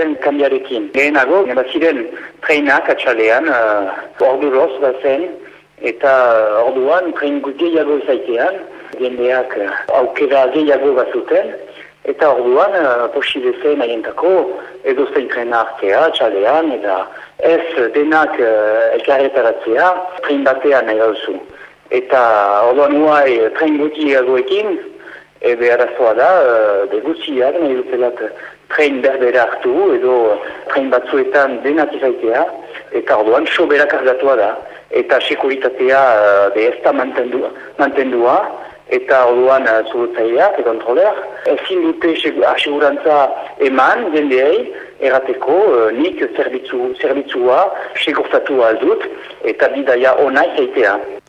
zen kambiarekin. Lehenago, ziren treinak atxalean, uh, ordu roz zen, eta orduan tren gehiago izaitean, jendeak uh, aukera gehiago bazuten, eta orduan uh, posible zen aientako edo zein trena artea, atxalean, eta ez denak uh, elkarretaratzea, tren batean nahi. Eta orduan uai tren gutiagoekin, ebe arazoa da, uh, de gutiak nahi dutelak tren berbera hartu edo tren batzuetan denak izaitea, eta orduan soberak argatua da, eta sekuritatea uh, ez da mantendua, eta orduan uh, zuhutzaileak, edo kontroler, ezin dute asigurantza eman, jendeei, errateko, uh, nik zerbitzu, zerbitzua segurtatu aldut, eta bidaia ona izaitea.